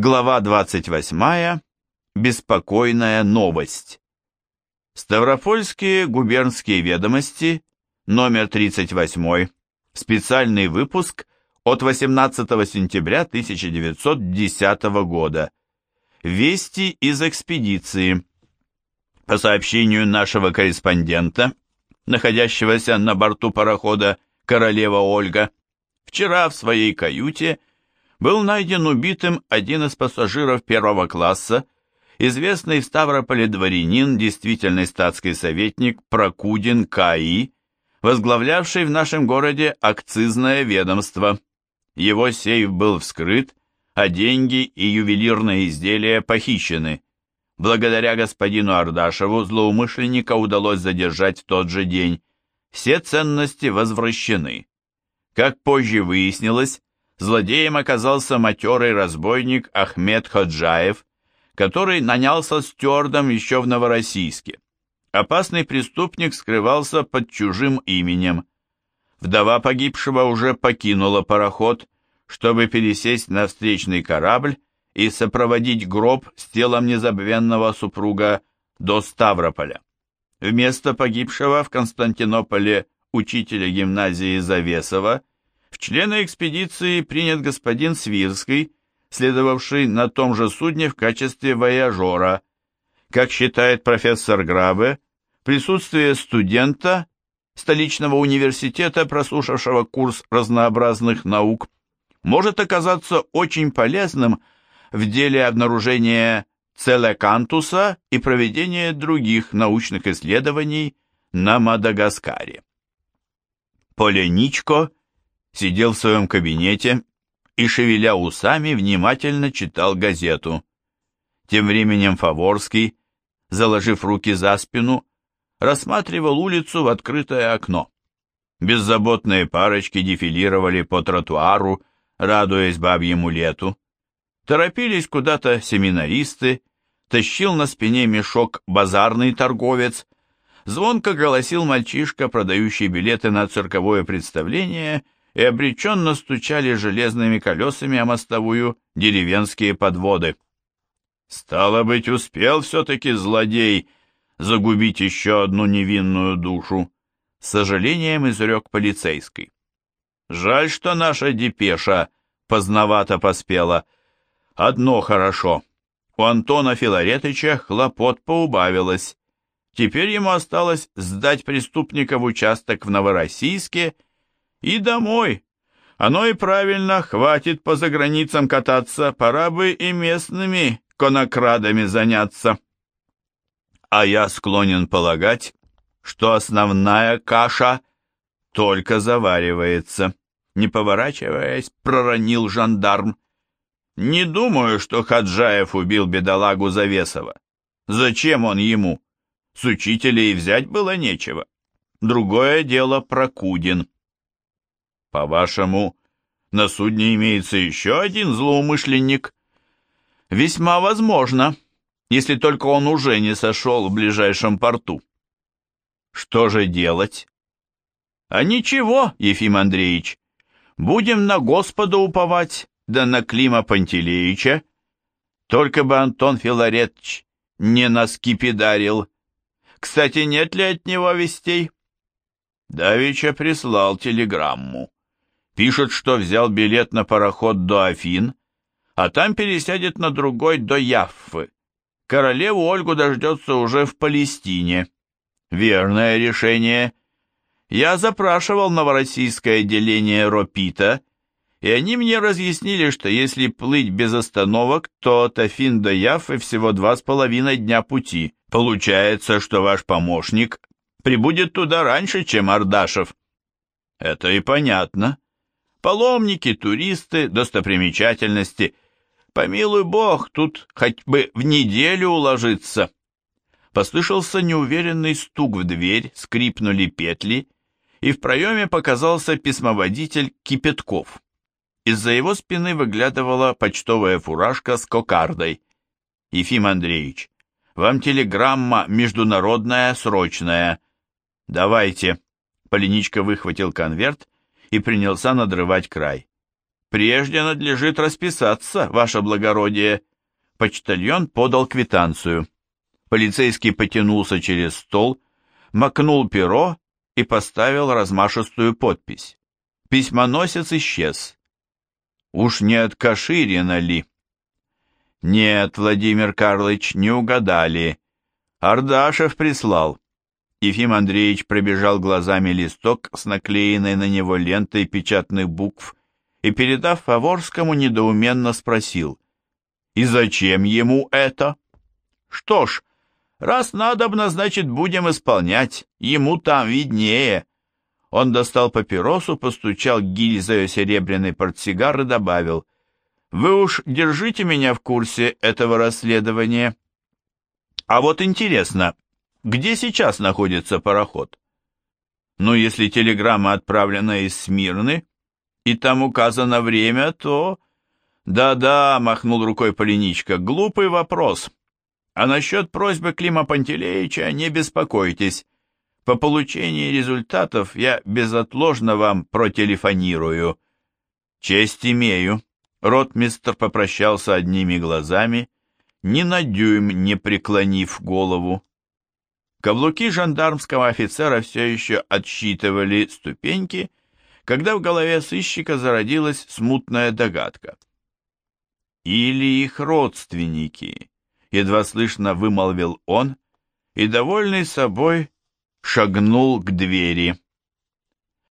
Глава 28. Беспокойная новость. Ставропольские губернские ведомости, номер 38, специальный выпуск от 18 сентября 1910 года. Вести из экспедиции. По сообщению нашего корреспондента, находящегося на борту парохода «Королева Ольга», вчера в своей каюте был найден убитым один из пассажиров первого класса, известный в Ставрополе дворянин, действительный статский советник Прокудин К.И., возглавлявший в нашем городе акцизное ведомство. Его сейф был вскрыт, а деньги и ювелирные изделия похищены. Благодаря господину Ардашеву злоумышленника удалось задержать в тот же день. Все ценности возвращены. Как позже выяснилось, злодеем оказался матерый разбойник Ахмед Ходжаев, который нанялся стюардом еще в Новороссийске. Опасный преступник скрывался под чужим именем. Вдова погибшего уже покинула пароход, чтобы пересесть на встречный корабль и сопроводить гроб с телом незабвенного супруга до Ставрополя. Вместо погибшего в Константинополе учителя гимназии Завесова в члены экспедиции принят господин Свирский, следовавший на том же судне в качестве вояжера. Как считает профессор Грабе, присутствие студента столичного университета, прослушавшего курс разнообразных наук, может оказаться очень полезным в деле обнаружения целекантуса и проведения других научных исследований на Мадагаскаре. Поленичко сидел в своем кабинете и, шевеля усами, внимательно читал газету. Тем временем Фаворский, заложив руки за спину, рассматривал улицу в открытое окно. Беззаботные парочки дефилировали по тротуару, радуясь бабьему лету. Торопились куда-то семинаристы, тащил на спине мешок базарный торговец, звонко голосил мальчишка, продающий билеты на цирковое представление — и обреченно стучали железными колесами о мостовую деревенские подводы. Стало быть, успел все-таки злодей загубить еще одну невинную душу, с сожалением изрек полицейский. Жаль, что наша депеша поздновато поспела. Одно хорошо. У Антона Филаретыча хлопот поубавилось. Теперь ему осталось сдать преступника в участок в Новороссийске и домой. Оно и правильно, хватит по заграницам кататься, пора бы и местными конокрадами заняться. А я склонен полагать, что основная каша только заваривается. Не поворачиваясь, проронил жандарм. Не думаю, что Хаджаев убил бедолагу Завесова. Зачем он ему? С учителя и взять было нечего. Другое дело Прокудин. По-вашему, на судне имеется еще один злоумышленник? Весьма возможно, если только он уже не сошел в ближайшем порту. Что же делать? А ничего, Ефим Андреевич, будем на Господа уповать, да на Клима Пантелеича. Только бы Антон Филаретович не наскипидарил. Кстати, нет ли от него вестей? Давича прислал телеграмму. Пишет, что взял билет на пароход до Афин, а там пересядет на другой до Яффы. Королеву Ольгу дождется уже в Палестине. Верное решение. Я запрашивал новороссийское отделение Ропита, и они мне разъяснили, что если плыть без остановок, то от Афин до Яффы всего два с половиной дня пути. Получается, что ваш помощник прибудет туда раньше, чем Ардашев. Это и понятно. Паломники, туристы, достопримечательности. Помилуй бог, тут хоть бы в неделю уложиться. Послышался неуверенный стук в дверь, скрипнули петли, и в проеме показался письмоводитель Кипятков. Из-за его спины выглядывала почтовая фуражка с кокардой. «Ефим Андреевич, вам телеграмма международная, срочная». «Давайте». Полиничка выхватил конверт и принялся надрывать край. прежде надлежит расписаться, ваше благородие. Почтальон подал квитанцию. Полицейский потянулся через стол, макнул перо и поставил размашистую подпись. Письмоносец исчез. Уж не от Каширина ли? Нет, Владимир Карлович, не угадали. Ардашев прислал. Ефим Андреевич пробежал глазами листок с наклеенной на него лентой печатных букв и, передав Фаворскому, недоуменно спросил, «И зачем ему это?» «Что ж, раз надобно, значит, будем исполнять, ему там виднее». Он достал папиросу, постучал гильзою серебряный портсигар и добавил, «Вы уж держите меня в курсе этого расследования». «А вот интересно, где сейчас находится пароход? Ну, если телеграмма отправлена из Смирны, и там указано время, то... Да-да, махнул рукой Полиничка, глупый вопрос. А насчет просьбы Клима Пантелеича не беспокойтесь. По получении результатов я безотложно вам протелефонирую. Честь имею. Ротмистр попрощался одними глазами, ни на дюйм не преклонив голову. Каблуки жандармского офицера все еще отсчитывали ступеньки, когда в голове сыщика зародилась смутная догадка. «Или их родственники», — едва слышно вымолвил он, и, довольный собой, шагнул к двери.